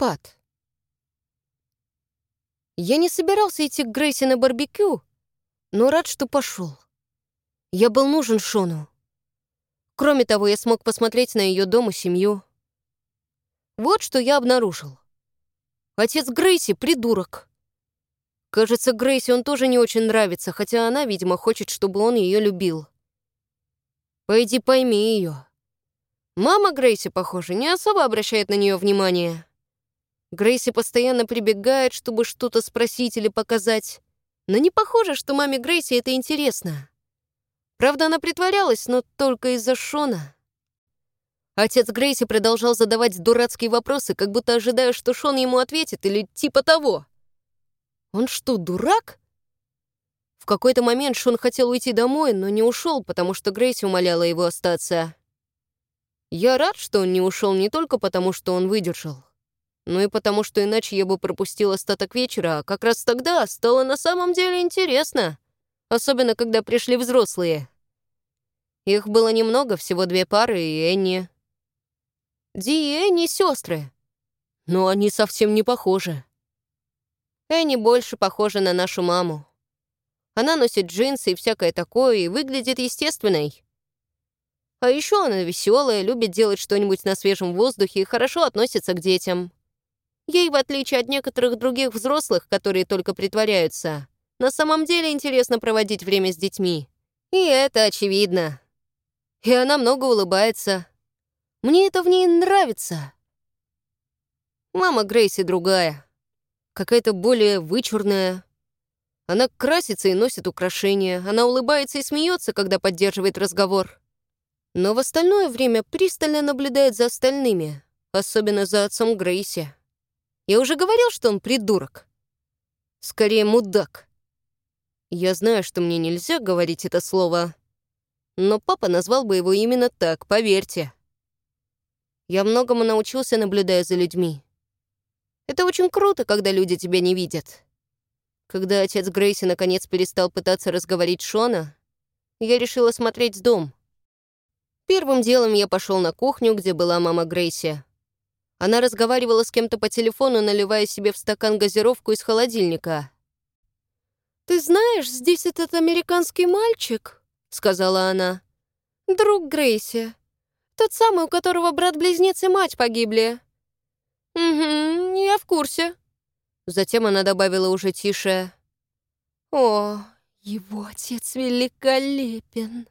Пат. Я не собирался идти к Грейси на барбекю, но рад, что пошел. Я был нужен Шону. Кроме того, я смог посмотреть на ее дом и семью. Вот что я обнаружил. Отец Грейси — придурок. Кажется, Грейси он тоже не очень нравится, хотя она, видимо, хочет, чтобы он ее любил. Пойди пойми ее. Мама Грейси, похоже, не особо обращает на нее внимание. Грейси постоянно прибегает, чтобы что-то спросить или показать. Но не похоже, что маме Грейси это интересно. Правда, она притворялась, но только из-за Шона. Отец Грейси продолжал задавать дурацкие вопросы, как будто ожидая, что Шон ему ответит, или типа того. Он что, дурак? В какой-то момент Шон хотел уйти домой, но не ушел, потому что Грейси умоляла его остаться. Я рад, что он не ушел не только потому, что он выдержал, но и потому, что иначе я бы пропустил остаток вечера, а как раз тогда стало на самом деле интересно, особенно когда пришли взрослые. Их было немного, всего две пары и Энни. Ди и Энни — сестры, но они совсем не похожи. Энни больше похожа на нашу маму. Она носит джинсы и всякое такое, и выглядит естественной. А еще она веселая, любит делать что-нибудь на свежем воздухе и хорошо относится к детям. Ей, в отличие от некоторых других взрослых, которые только притворяются, на самом деле интересно проводить время с детьми. И это очевидно. И она много улыбается. Мне это в ней нравится. Мама Грейси другая. Какая-то более вычурная. Она красится и носит украшения. Она улыбается и смеется, когда поддерживает разговор но в остальное время пристально наблюдает за остальными, особенно за отцом Грейси. Я уже говорил, что он придурок. Скорее, мудак. Я знаю, что мне нельзя говорить это слово, но папа назвал бы его именно так, поверьте. Я многому научился, наблюдая за людьми. Это очень круто, когда люди тебя не видят. Когда отец Грейси наконец перестал пытаться разговорить Шона, я решила смотреть дом — Первым делом я пошел на кухню, где была мама Грейси. Она разговаривала с кем-то по телефону, наливая себе в стакан газировку из холодильника. «Ты знаешь, здесь этот американский мальчик», — сказала она. «Друг Грейси. Тот самый, у которого брат-близнец и мать погибли». «Угу, я в курсе». Затем она добавила уже тише. «О, его отец великолепен».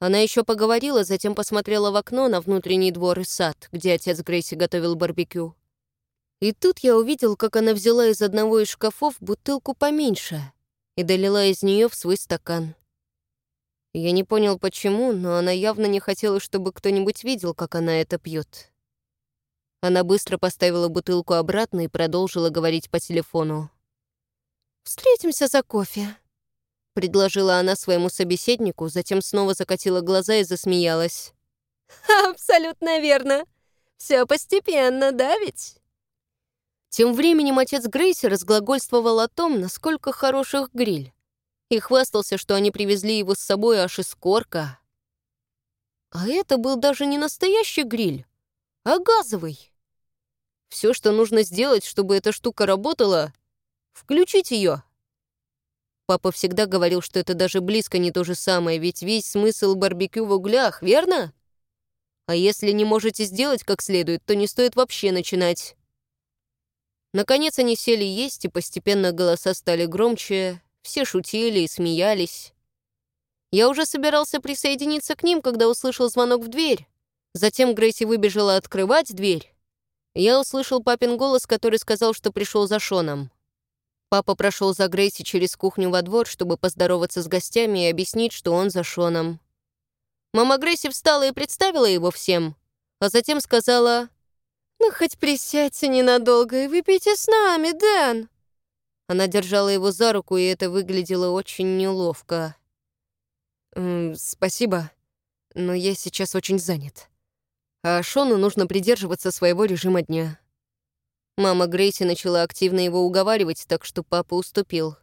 Она еще поговорила, затем посмотрела в окно на внутренний двор и сад, где отец Грейси готовил барбекю. И тут я увидел, как она взяла из одного из шкафов бутылку поменьше и долила из нее в свой стакан. Я не понял, почему, но она явно не хотела, чтобы кто-нибудь видел, как она это пьет. Она быстро поставила бутылку обратно и продолжила говорить по телефону. «Встретимся за кофе», предложила она своему собеседнику, затем снова закатила глаза и засмеялась. «Абсолютно верно. Все постепенно, да ведь?» Тем временем отец Грейси разглагольствовал о том, насколько хороших гриль, и хвастался, что они привезли его с собой аж из корка. А это был даже не настоящий гриль, а газовый. Все, что нужно сделать, чтобы эта штука работала, включить ее Папа всегда говорил, что это даже близко не то же самое, ведь весь смысл барбекю в углях, верно? А если не можете сделать как следует, то не стоит вообще начинать. Наконец они сели есть, и постепенно голоса стали громче, все шутили и смеялись. Я уже собирался присоединиться к ним, когда услышал звонок в дверь. Затем Грейси выбежала открывать дверь. Я услышал папин голос, который сказал, что пришел за Шоном. Папа прошел за Грейси через кухню во двор, чтобы поздороваться с гостями и объяснить, что он за Шоном. Мама Грейси встала и представила его всем, а затем сказала, «Ну, хоть присядьте ненадолго и выпейте с нами, Дэн». Она держала его за руку, и это выглядело очень неловко. «М «Спасибо, но я сейчас очень занят. А Шону нужно придерживаться своего режима дня». Мама Грейси начала активно его уговаривать, так что папа уступил.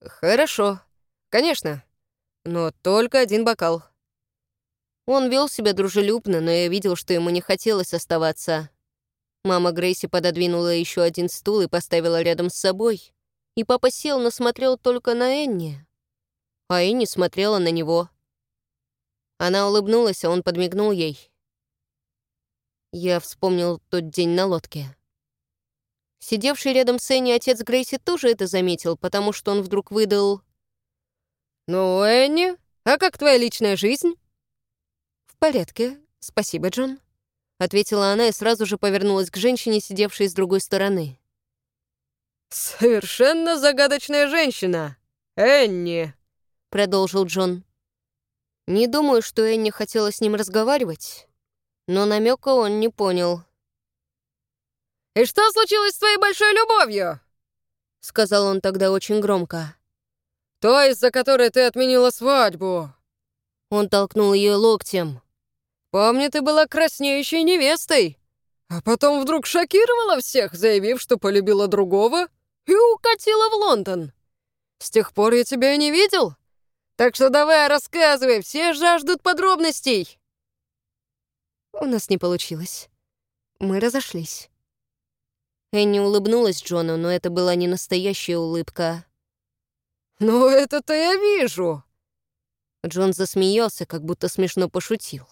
«Хорошо, конечно, но только один бокал». Он вел себя дружелюбно, но я видел, что ему не хотелось оставаться. Мама Грейси пододвинула еще один стул и поставила рядом с собой. И папа сел, но смотрел только на Энни. А Энни смотрела на него. Она улыбнулась, а он подмигнул ей. Я вспомнил тот день на лодке. Сидевший рядом с Энни отец Грейси тоже это заметил, потому что он вдруг выдал... «Ну, Энни, а как твоя личная жизнь?» «В порядке, спасибо, Джон», — ответила она и сразу же повернулась к женщине, сидевшей с другой стороны. «Совершенно загадочная женщина, Энни», — продолжил Джон. Не думаю, что Энни хотела с ним разговаривать, но намека он не понял. «И что случилось с твоей большой любовью?» — сказал он тогда очень громко. «То, из-за которой ты отменила свадьбу». Он толкнул ее локтем. «Помню, ты была краснеющей невестой, а потом вдруг шокировала всех, заявив, что полюбила другого и укатила в Лондон. С тех пор я тебя и не видел, так что давай рассказывай, все жаждут подробностей». У нас не получилось. Мы разошлись. Энни улыбнулась Джону, но это была не настоящая улыбка. «Ну, это-то я вижу!» Джон засмеялся, как будто смешно пошутил.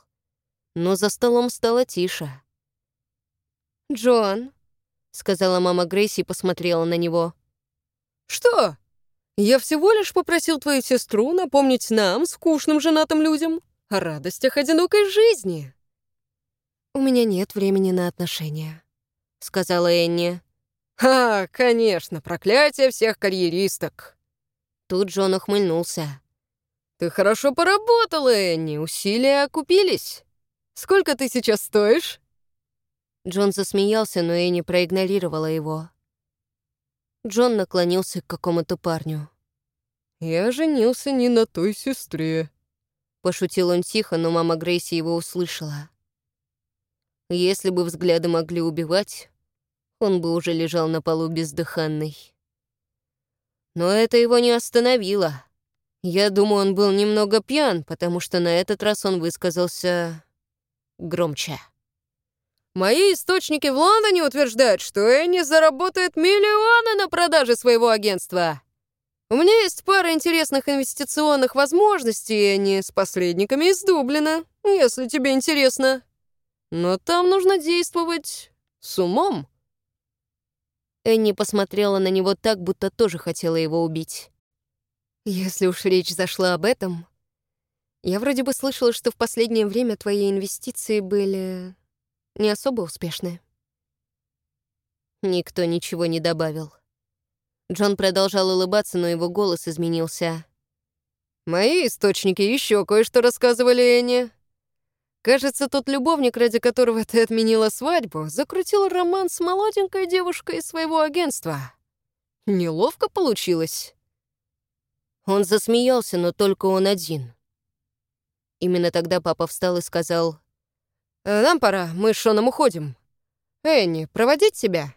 Но за столом стало тише. «Джон», — сказала мама Грейси и посмотрела на него. «Что? Я всего лишь попросил твою сестру напомнить нам, скучным женатым людям, о радостях одинокой жизни». «У меня нет времени на отношения», — сказала Энни. «А, конечно, проклятие всех карьеристок!» Тут Джон ухмыльнулся. «Ты хорошо поработала, Энни, усилия окупились. Сколько ты сейчас стоишь?» Джон засмеялся, но Энни проигнорировала его. Джон наклонился к какому-то парню. «Я женился не на той сестре», — пошутил он тихо, но мама Грейси его услышала. Если бы взгляды могли убивать, он бы уже лежал на полу бездыханный. Но это его не остановило. Я думаю, он был немного пьян, потому что на этот раз он высказался громче. Мои источники в Лондоне утверждают, что Энни заработает миллионы на продаже своего агентства. У меня есть пара интересных инвестиционных возможностей, Энни, с посредниками из Дублина, если тебе интересно. Но там нужно действовать с умом. Энни посмотрела на него так, будто тоже хотела его убить. Если уж речь зашла об этом, я вроде бы слышала, что в последнее время твои инвестиции были не особо успешны. Никто ничего не добавил. Джон продолжал улыбаться, но его голос изменился. «Мои источники еще кое-что рассказывали Энни. Кажется, тот любовник, ради которого ты отменила свадьбу, закрутил роман с молоденькой девушкой из своего агентства. Неловко получилось». Он засмеялся, но только он один. Именно тогда папа встал и сказал, Э, «Нам пора, мы с Шоном уходим. Энни, проводить тебя?»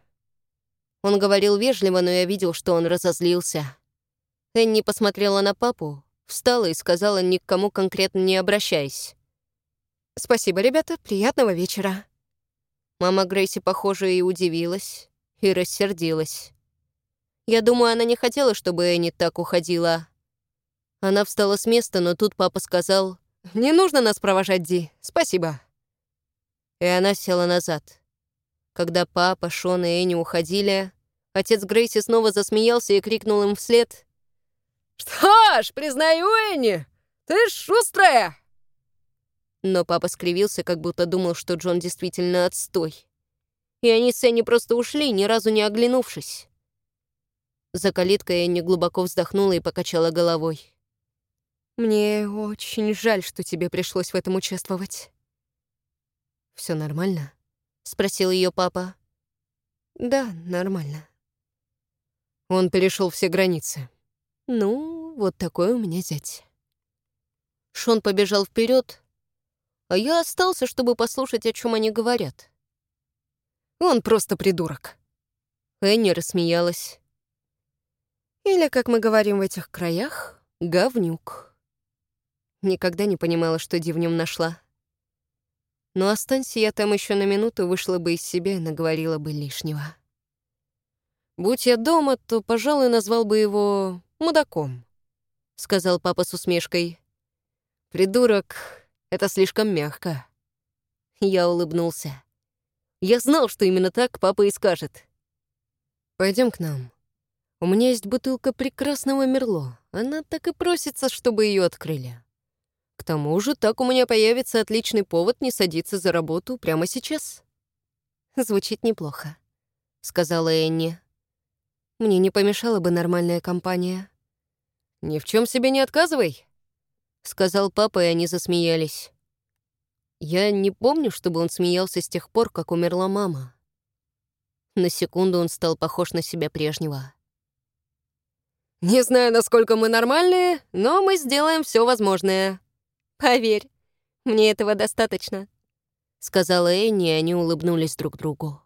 Он говорил вежливо, но я видел, что он разозлился. Энни посмотрела на папу, встала и сказала, ни к кому конкретно не обращаясь. «Спасибо, ребята, приятного вечера». Мама Грейси, похоже, и удивилась, и рассердилась. Я думаю, она не хотела, чтобы Энни так уходила. Она встала с места, но тут папа сказал, «Не нужно нас провожать, Ди, спасибо» и она села назад. Когда папа, Шон и Энни уходили, отец Грейси снова засмеялся и крикнул им вслед. «Что ж, признаю, Энни, ты шустрая!» Но папа скривился, как будто думал, что Джон действительно отстой. И они с Энни просто ушли, ни разу не оглянувшись. За калиткой Энни глубоко вздохнула и покачала головой. «Мне очень жаль, что тебе пришлось в этом участвовать». Все нормально?» — спросил ее папа. «Да, нормально». Он перешел все границы. «Ну, вот такой у меня зять». Шон побежал вперед, а я остался, чтобы послушать, о чем они говорят. «Он просто придурок». Энни рассмеялась. «Или, как мы говорим в этих краях, говнюк». Никогда не понимала, что Ди в нем нашла. Но останься я там еще на минуту, вышла бы из себя и наговорила бы лишнего. Будь я дома, то, пожалуй, назвал бы его мудаком, — сказал папа с усмешкой. Придурок — это слишком мягко. Я улыбнулся. Я знал, что именно так папа и скажет. Пойдем к нам. У меня есть бутылка прекрасного Мерло. Она так и просится, чтобы ее открыли. К тому же, так у меня появится отличный повод не садиться за работу прямо сейчас. Звучит неплохо, сказала Энни. Мне не помешала бы нормальная компания. Ни в чем себе не отказывай, сказал папа, и они засмеялись. Я не помню, чтобы он смеялся с тех пор, как умерла мама. На секунду он стал похож на себя прежнего. «Не знаю, насколько мы нормальные, но мы сделаем все возможное», «Поверь, мне этого достаточно», — сказала Энни, и они улыбнулись друг другу.